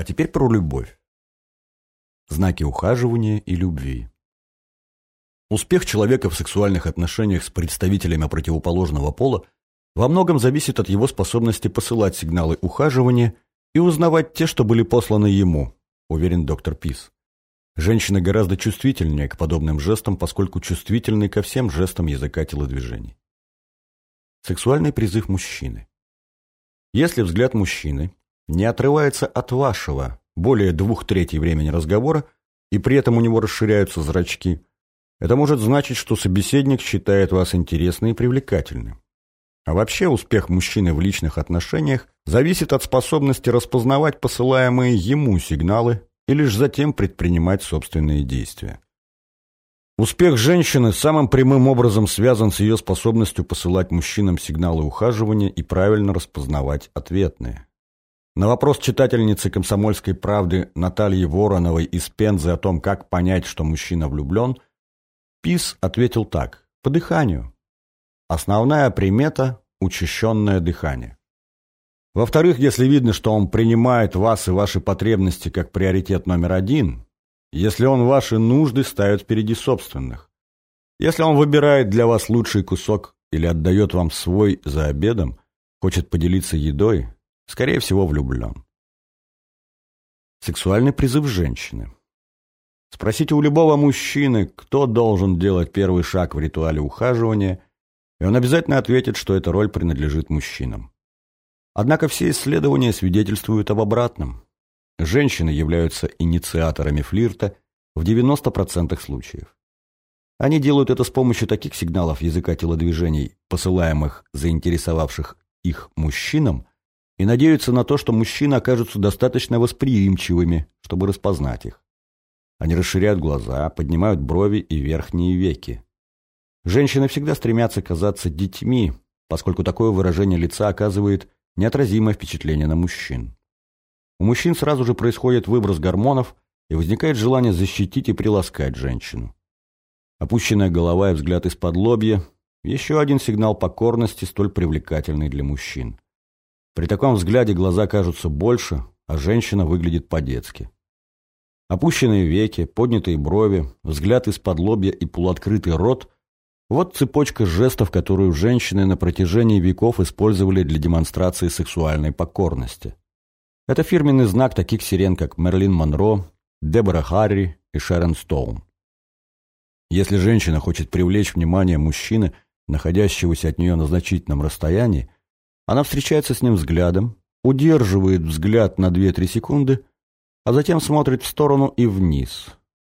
А теперь про любовь. Знаки ухаживания и любви. Успех человека в сексуальных отношениях с представителями противоположного пола во многом зависит от его способности посылать сигналы ухаживания и узнавать те, что были посланы ему, уверен доктор Пис. Женщина гораздо чувствительнее к подобным жестам, поскольку чувствительны ко всем жестам языка телодвижений. Сексуальный призыв мужчины. Если взгляд мужчины не отрывается от вашего более двух третей времени разговора, и при этом у него расширяются зрачки – это может значить, что собеседник считает вас интересным и привлекательным. А вообще успех мужчины в личных отношениях зависит от способности распознавать посылаемые ему сигналы и лишь затем предпринимать собственные действия. Успех женщины самым прямым образом связан с ее способностью посылать мужчинам сигналы ухаживания и правильно распознавать ответные. На вопрос читательницы «Комсомольской правды» Натальи Вороновой из Пензы о том, как понять, что мужчина влюблен – Пис ответил так. По дыханию. Основная примета – учащенное дыхание. Во-вторых, если видно, что он принимает вас и ваши потребности как приоритет номер один, если он ваши нужды ставит впереди собственных, если он выбирает для вас лучший кусок или отдает вам свой за обедом, хочет поделиться едой, скорее всего, влюблен. Сексуальный призыв женщины. Спросите у любого мужчины, кто должен делать первый шаг в ритуале ухаживания, и он обязательно ответит, что эта роль принадлежит мужчинам. Однако все исследования свидетельствуют об обратном. Женщины являются инициаторами флирта в 90% случаев. Они делают это с помощью таких сигналов языка телодвижений, посылаемых заинтересовавших их мужчинам, и надеются на то, что мужчины окажутся достаточно восприимчивыми, чтобы распознать их. Они расширяют глаза, поднимают брови и верхние веки. Женщины всегда стремятся казаться детьми, поскольку такое выражение лица оказывает неотразимое впечатление на мужчин. У мужчин сразу же происходит выброс гормонов, и возникает желание защитить и приласкать женщину. Опущенная голова и взгляд из-под лобья – еще один сигнал покорности, столь привлекательный для мужчин. При таком взгляде глаза кажутся больше, а женщина выглядит по-детски. Опущенные веки, поднятые брови, взгляд из-под лобья и полуоткрытый рот – вот цепочка жестов, которую женщины на протяжении веков использовали для демонстрации сексуальной покорности. Это фирменный знак таких сирен, как Мерлин Монро, Дебора Харри и Шерон Стоун. Если женщина хочет привлечь внимание мужчины, находящегося от нее на значительном расстоянии, она встречается с ним взглядом, удерживает взгляд на 2-3 секунды – а затем смотрит в сторону и вниз.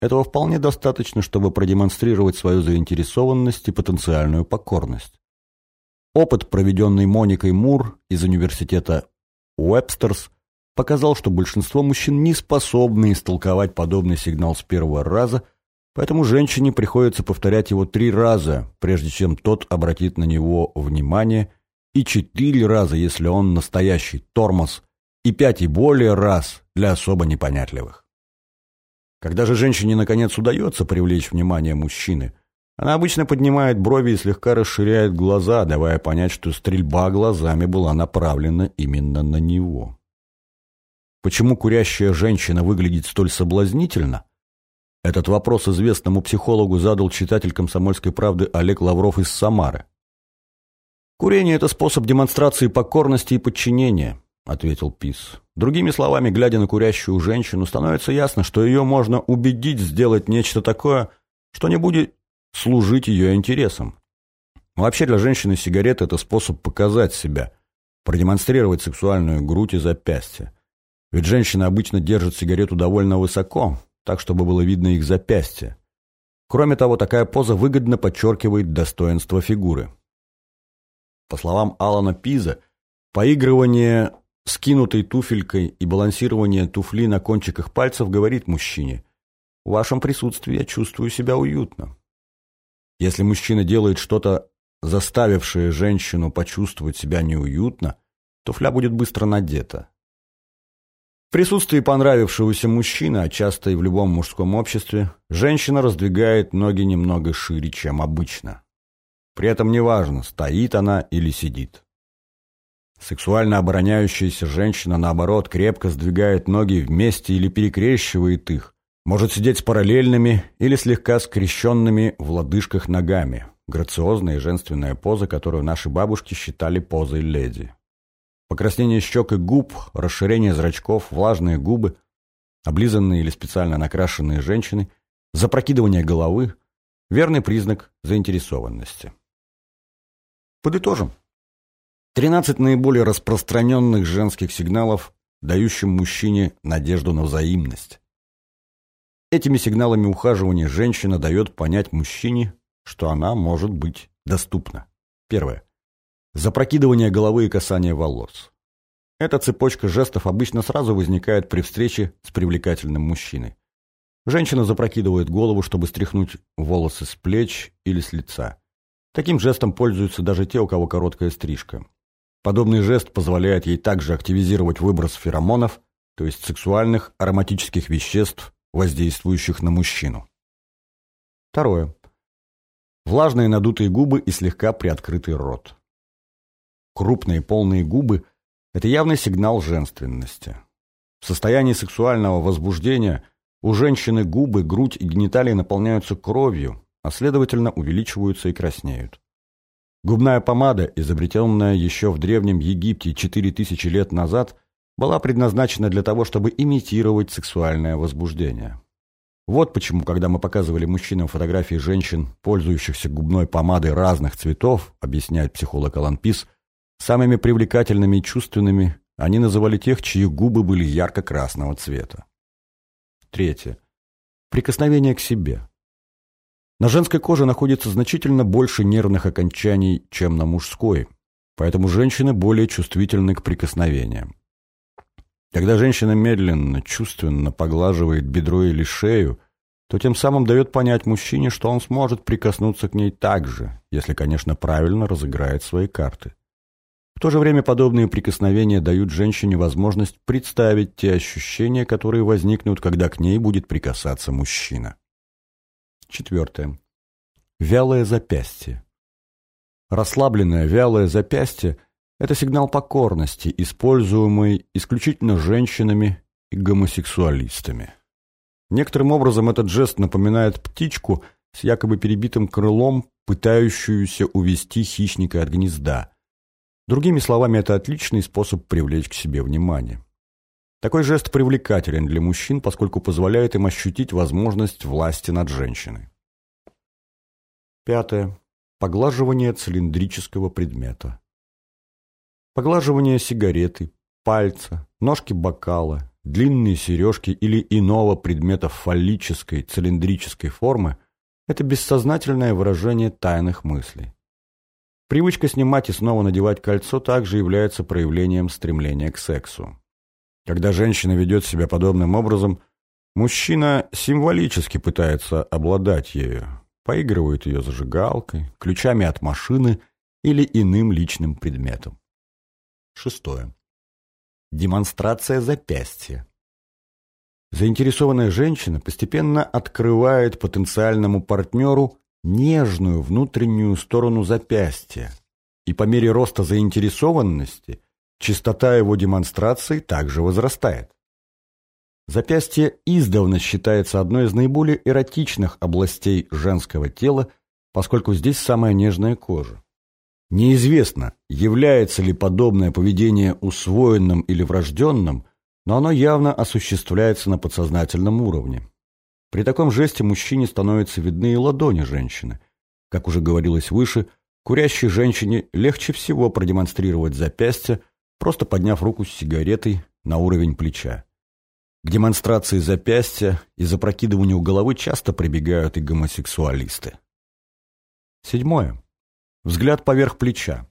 Этого вполне достаточно, чтобы продемонстрировать свою заинтересованность и потенциальную покорность. Опыт, проведенный Моникой Мур из университета Уэбстерс, показал, что большинство мужчин не способны истолковать подобный сигнал с первого раза, поэтому женщине приходится повторять его три раза, прежде чем тот обратит на него внимание, и четыре раза, если он настоящий тормоз, и пять и более раз для особо непонятливых. Когда же женщине наконец удается привлечь внимание мужчины, она обычно поднимает брови и слегка расширяет глаза, давая понять, что стрельба глазами была направлена именно на него. Почему курящая женщина выглядит столь соблазнительно? Этот вопрос известному психологу задал читатель «Комсомольской правды» Олег Лавров из Самары. Курение – это способ демонстрации покорности и подчинения –— ответил Пис. Другими словами, глядя на курящую женщину, становится ясно, что ее можно убедить сделать нечто такое, что не будет служить ее интересам. Вообще для женщины сигарета – это способ показать себя, продемонстрировать сексуальную грудь и запястье. Ведь женщины обычно держат сигарету довольно высоко, так, чтобы было видно их запястье. Кроме того, такая поза выгодно подчеркивает достоинство фигуры. По словам Алана Пиза, поигрывание скинутой туфелькой и балансирование туфли на кончиках пальцев говорит мужчине «В вашем присутствии я чувствую себя уютно». Если мужчина делает что-то, заставившее женщину почувствовать себя неуютно, туфля будет быстро надета. В присутствии понравившегося мужчины, а часто и в любом мужском обществе, женщина раздвигает ноги немного шире, чем обычно. При этом неважно, стоит она или сидит. Сексуально обороняющаяся женщина, наоборот, крепко сдвигает ноги вместе или перекрещивает их, может сидеть с параллельными или слегка скрещенными в лодыжках ногами. Грациозная и женственная поза, которую наши бабушки считали позой леди. Покраснение щек и губ, расширение зрачков, влажные губы, облизанные или специально накрашенные женщины, запрокидывание головы – верный признак заинтересованности. Подытожим. 13 наиболее распространенных женских сигналов, дающих мужчине надежду на взаимность. Этими сигналами ухаживания женщина дает понять мужчине, что она может быть доступна. Первое. Запрокидывание головы и касание волос. Эта цепочка жестов обычно сразу возникает при встрече с привлекательным мужчиной. Женщина запрокидывает голову, чтобы стряхнуть волосы с плеч или с лица. Таким жестом пользуются даже те, у кого короткая стрижка. Подобный жест позволяет ей также активизировать выброс феромонов, то есть сексуальных ароматических веществ, воздействующих на мужчину. Второе. Влажные надутые губы и слегка приоткрытый рот. Крупные полные губы – это явный сигнал женственности. В состоянии сексуального возбуждения у женщины губы, грудь и гениталии наполняются кровью, а следовательно увеличиваются и краснеют. Губная помада, изобретенная еще в Древнем Египте 4000 лет назад, была предназначена для того, чтобы имитировать сексуальное возбуждение. Вот почему, когда мы показывали мужчинам фотографии женщин, пользующихся губной помадой разных цветов, объясняет психолог Алан Пис, самыми привлекательными и чувственными они называли тех, чьи губы были ярко-красного цвета. Третье. Прикосновение к себе. На женской коже находится значительно больше нервных окончаний, чем на мужской, поэтому женщины более чувствительны к прикосновениям. Когда женщина медленно, чувственно поглаживает бедро или шею, то тем самым дает понять мужчине, что он сможет прикоснуться к ней так же, если, конечно, правильно разыграет свои карты. В то же время подобные прикосновения дают женщине возможность представить те ощущения, которые возникнут, когда к ней будет прикасаться мужчина. Четвертое. Вялое запястье. Расслабленное вялое запястье – это сигнал покорности, используемый исключительно женщинами и гомосексуалистами. Некоторым образом этот жест напоминает птичку с якобы перебитым крылом, пытающуюся увести хищника от гнезда. Другими словами, это отличный способ привлечь к себе внимание. Такой жест привлекателен для мужчин, поскольку позволяет им ощутить возможность власти над женщиной. Пятое. Поглаживание цилиндрического предмета. Поглаживание сигареты, пальца, ножки бокала, длинные сережки или иного предмета фаллической цилиндрической формы – это бессознательное выражение тайных мыслей. Привычка снимать и снова надевать кольцо также является проявлением стремления к сексу. Когда женщина ведет себя подобным образом, мужчина символически пытается обладать ею, поигрывает ее зажигалкой, ключами от машины или иным личным предметом. Шестое. Демонстрация запястья. Заинтересованная женщина постепенно открывает потенциальному партнеру нежную внутреннюю сторону запястья, и по мере роста заинтересованности Частота его демонстрации также возрастает. Запястье издавна считается одной из наиболее эротичных областей женского тела, поскольку здесь самая нежная кожа. Неизвестно, является ли подобное поведение усвоенным или врожденным, но оно явно осуществляется на подсознательном уровне. При таком жесте мужчине становятся видны и ладони женщины. Как уже говорилось выше, курящей женщине легче всего продемонстрировать запястье, просто подняв руку с сигаретой на уровень плеча. К демонстрации запястья и запрокидыванию головы часто прибегают и гомосексуалисты. Седьмое. Взгляд поверх плеча.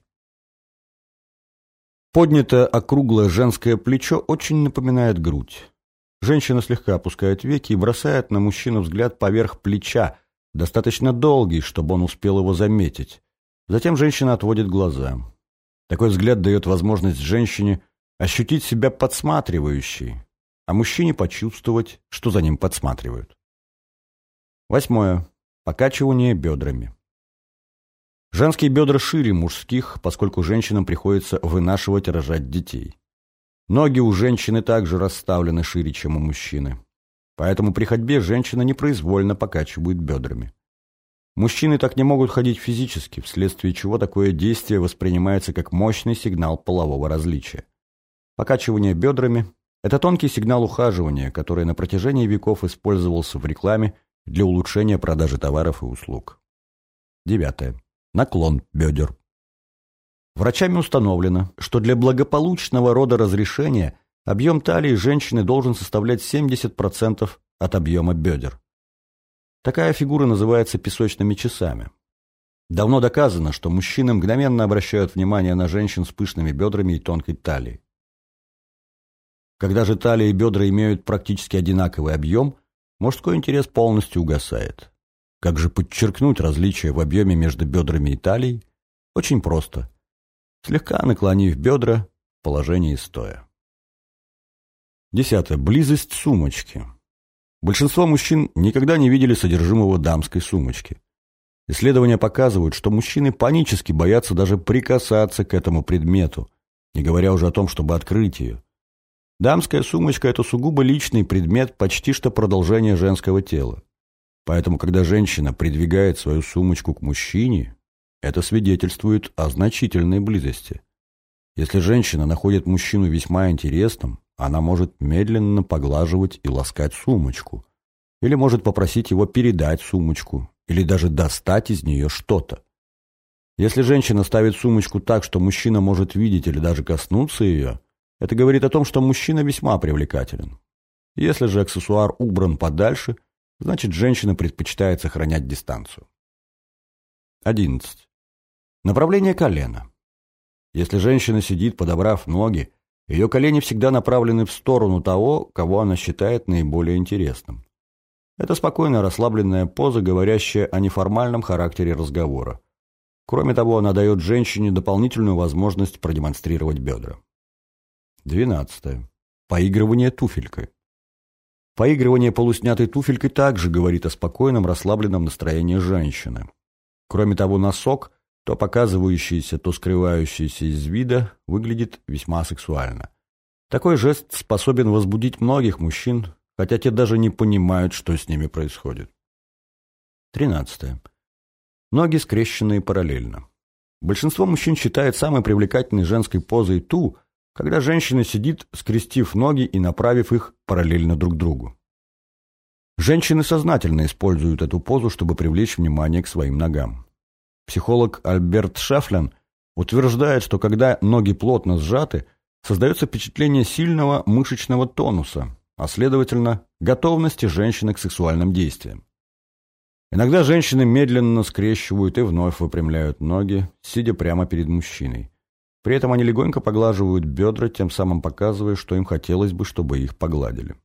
Поднятое округлое женское плечо очень напоминает грудь. Женщина слегка опускает веки и бросает на мужчину взгляд поверх плеча, достаточно долгий, чтобы он успел его заметить. Затем женщина отводит глаза. Такой взгляд дает возможность женщине ощутить себя подсматривающей, а мужчине почувствовать, что за ним подсматривают. Восьмое. Покачивание бедрами. Женские бедра шире мужских, поскольку женщинам приходится вынашивать и рожать детей. Ноги у женщины также расставлены шире, чем у мужчины. Поэтому при ходьбе женщина непроизвольно покачивает бедрами. Мужчины так не могут ходить физически, вследствие чего такое действие воспринимается как мощный сигнал полового различия. Покачивание бедрами – это тонкий сигнал ухаживания, который на протяжении веков использовался в рекламе для улучшения продажи товаров и услуг. Девятое. Наклон бедер. Врачами установлено, что для благополучного рода разрешения объем талии женщины должен составлять 70% от объема бедер. Такая фигура называется песочными часами. Давно доказано, что мужчины мгновенно обращают внимание на женщин с пышными бедрами и тонкой талией. Когда же талия и бедра имеют практически одинаковый объем, мужской интерес полностью угасает. Как же подчеркнуть различие в объеме между бедрами и талией? Очень просто слегка наклонив бедра в положении стоя. Десятое. Близость сумочки. Большинство мужчин никогда не видели содержимого дамской сумочки. Исследования показывают, что мужчины панически боятся даже прикасаться к этому предмету, не говоря уже о том, чтобы открыть ее. Дамская сумочка – это сугубо личный предмет, почти что продолжение женского тела. Поэтому, когда женщина придвигает свою сумочку к мужчине, это свидетельствует о значительной близости. Если женщина находит мужчину весьма интересным, она может медленно поглаживать и ласкать сумочку. Или может попросить его передать сумочку, или даже достать из нее что-то. Если женщина ставит сумочку так, что мужчина может видеть или даже коснуться ее, это говорит о том, что мужчина весьма привлекателен. Если же аксессуар убран подальше, значит женщина предпочитает сохранять дистанцию. 11. Направление колена. Если женщина сидит, подобрав ноги, ее колени всегда направлены в сторону того, кого она считает наиболее интересным. Это спокойная расслабленная поза, говорящая о неформальном характере разговора. Кроме того, она дает женщине дополнительную возможность продемонстрировать бедра. 12. Поигрывание туфелькой. Поигрывание полуснятой туфелькой также говорит о спокойном, расслабленном настроении женщины. Кроме того, носок, то показывающийся, то скрывающийся из вида, выглядит весьма сексуально. Такой жест способен возбудить многих мужчин, хотя те даже не понимают, что с ними происходит. 13. Ноги скрещенные параллельно. Большинство мужчин считает самой привлекательной женской позой ту, когда женщина сидит, скрестив ноги и направив их параллельно друг другу. Женщины сознательно используют эту позу, чтобы привлечь внимание к своим ногам. Психолог Альберт Шафлен утверждает, что когда ноги плотно сжаты, создается впечатление сильного мышечного тонуса, а следовательно, готовности женщины к сексуальным действиям. Иногда женщины медленно скрещивают и вновь выпрямляют ноги, сидя прямо перед мужчиной. При этом они легонько поглаживают бедра, тем самым показывая, что им хотелось бы, чтобы их погладили.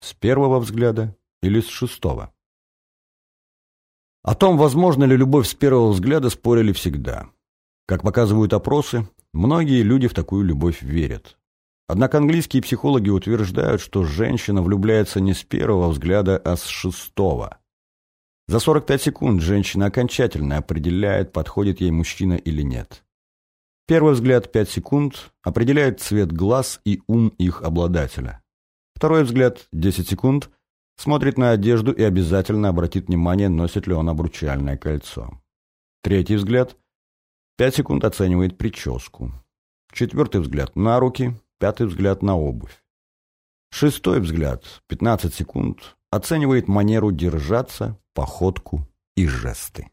С первого взгляда или с шестого? О том, возможно ли любовь с первого взгляда, спорили всегда. Как показывают опросы, многие люди в такую любовь верят. Однако английские психологи утверждают, что женщина влюбляется не с первого взгляда, а с шестого. За 45 секунд женщина окончательно определяет, подходит ей мужчина или нет. Первый взгляд 5 секунд определяет цвет глаз и ум их обладателя. Второй взгляд, 10 секунд, смотрит на одежду и обязательно обратит внимание, носит ли он обручальное кольцо. Третий взгляд, 5 секунд оценивает прическу. Четвертый взгляд на руки, пятый взгляд на обувь. Шестой взгляд, 15 секунд, оценивает манеру держаться, походку и жесты.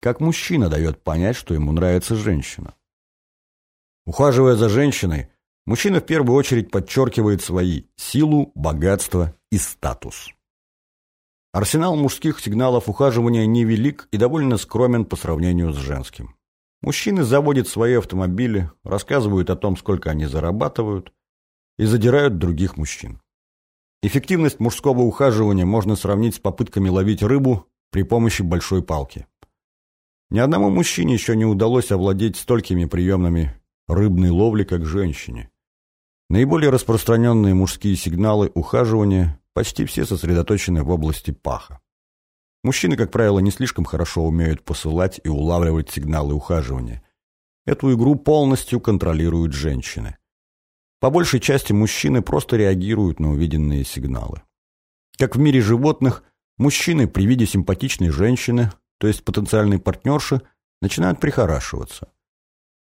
Как мужчина дает понять, что ему нравится женщина. Ухаживая за женщиной, Мужчина в первую очередь подчеркивает свои силу, богатство и статус. Арсенал мужских сигналов ухаживания невелик и довольно скромен по сравнению с женским. Мужчины заводят свои автомобили, рассказывают о том, сколько они зарабатывают, и задирают других мужчин. Эффективность мужского ухаживания можно сравнить с попытками ловить рыбу при помощи большой палки. Ни одному мужчине еще не удалось овладеть столькими приемами рыбной ловли, как женщине. Наиболее распространенные мужские сигналы ухаживания почти все сосредоточены в области паха. Мужчины, как правило, не слишком хорошо умеют посылать и улавливать сигналы ухаживания. Эту игру полностью контролируют женщины. По большей части мужчины просто реагируют на увиденные сигналы. Как в мире животных, мужчины при виде симпатичной женщины, то есть потенциальной партнерши, начинают прихорашиваться.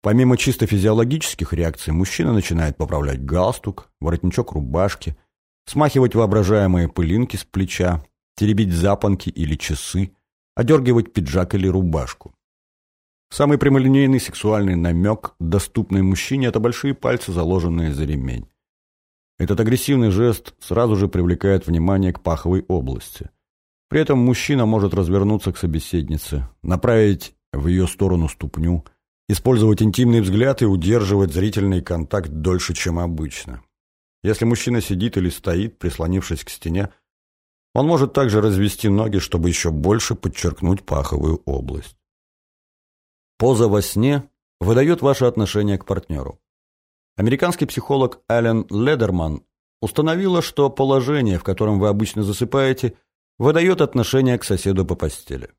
Помимо чисто физиологических реакций, мужчина начинает поправлять галстук, воротничок рубашки, смахивать воображаемые пылинки с плеча, теребить запонки или часы, одергивать пиджак или рубашку. Самый прямолинейный сексуальный намек, доступный мужчине, это большие пальцы, заложенные за ремень. Этот агрессивный жест сразу же привлекает внимание к паховой области. При этом мужчина может развернуться к собеседнице, направить в ее сторону ступню, использовать интимный взгляд и удерживать зрительный контакт дольше, чем обычно. Если мужчина сидит или стоит, прислонившись к стене, он может также развести ноги, чтобы еще больше подчеркнуть паховую область. Поза во сне выдает ваше отношение к партнеру. Американский психолог Ален Ледерман установила, что положение, в котором вы обычно засыпаете, выдает отношение к соседу по постели.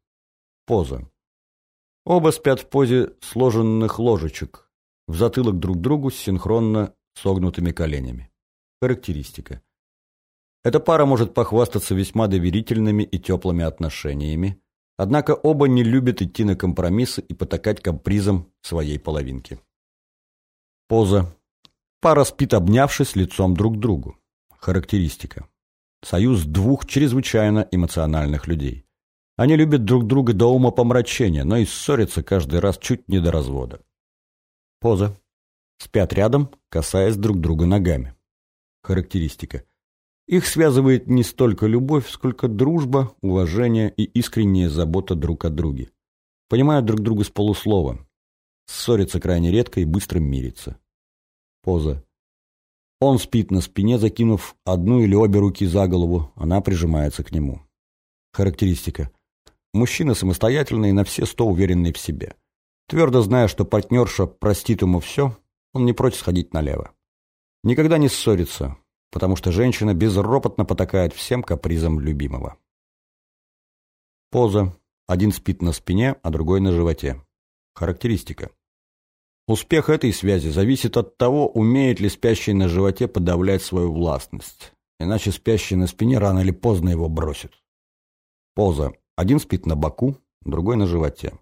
Поза. Оба спят в позе сложенных ложечек, в затылок друг другу с синхронно согнутыми коленями. Характеристика. Эта пара может похвастаться весьма доверительными и теплыми отношениями, однако оба не любят идти на компромиссы и потакать капризом своей половинки. Поза. Пара спит, обнявшись лицом друг к другу. Характеристика. Союз двух чрезвычайно эмоциональных людей. Они любят друг друга до ума помрачения, но и ссорятся каждый раз чуть не до развода. Поза. Спят рядом, касаясь друг друга ногами. Характеристика. Их связывает не столько любовь, сколько дружба, уважение и искренняя забота друг о друге. Понимают друг друга с полуслова. Ссорятся крайне редко и быстро мирятся. Поза. Он спит на спине, закинув одну или обе руки за голову, она прижимается к нему. Характеристика. Мужчина самостоятельный и на все сто уверенный в себе. Твердо зная, что партнерша простит ему все, он не прочь сходить налево. Никогда не ссорится, потому что женщина безропотно потакает всем капризам любимого. Поза. Один спит на спине, а другой на животе. Характеристика. Успех этой связи зависит от того, умеет ли спящий на животе подавлять свою властность. Иначе спящий на спине рано или поздно его бросит. Поза. Один спит на боку, другой на животе.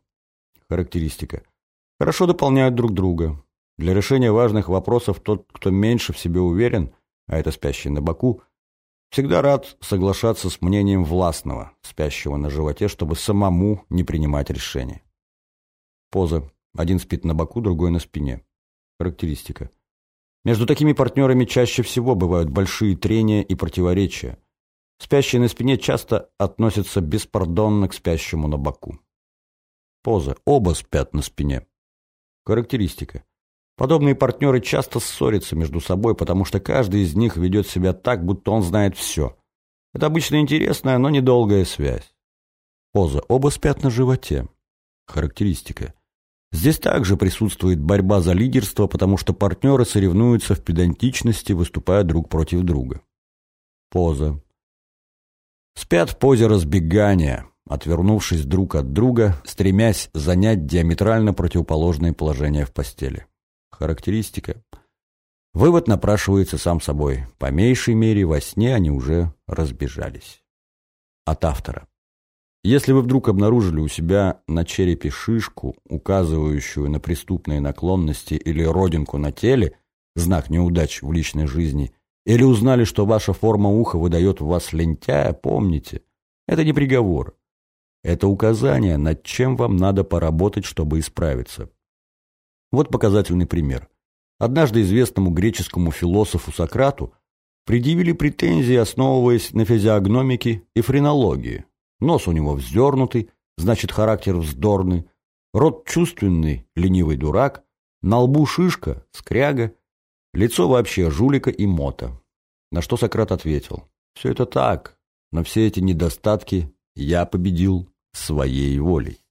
Характеристика. Хорошо дополняют друг друга. Для решения важных вопросов тот, кто меньше в себе уверен, а это спящий на боку, всегда рад соглашаться с мнением властного, спящего на животе, чтобы самому не принимать решения. Поза. Один спит на боку, другой на спине. Характеристика. Между такими партнерами чаще всего бывают большие трения и противоречия. Спящий на спине часто относится беспардонно к спящему на боку. Поза. Оба спят на спине. Характеристика. Подобные партнеры часто ссорятся между собой, потому что каждый из них ведет себя так, будто он знает все. Это обычно интересная, но недолгая связь. Поза. Оба спят на животе. Характеристика. Здесь также присутствует борьба за лидерство, потому что партнеры соревнуются в педантичности, выступая друг против друга. Поза. Спят в позе разбегания, отвернувшись друг от друга, стремясь занять диаметрально противоположные положения в постели. Характеристика. Вывод напрашивается сам собой. По меньшей мере во сне они уже разбежались. От автора. Если вы вдруг обнаружили у себя на черепе шишку, указывающую на преступные наклонности или родинку на теле, знак неудач в личной жизни, или узнали, что ваша форма уха выдает в вас лентяя, помните, это не приговор. Это указание, над чем вам надо поработать, чтобы исправиться. Вот показательный пример. Однажды известному греческому философу Сократу предъявили претензии, основываясь на физиогномике и френологии. Нос у него вздернутый, значит характер вздорный, рот чувственный, ленивый дурак, на лбу шишка, скряга, Лицо вообще жулика и мота. На что Сократ ответил. Все это так, но все эти недостатки я победил своей волей.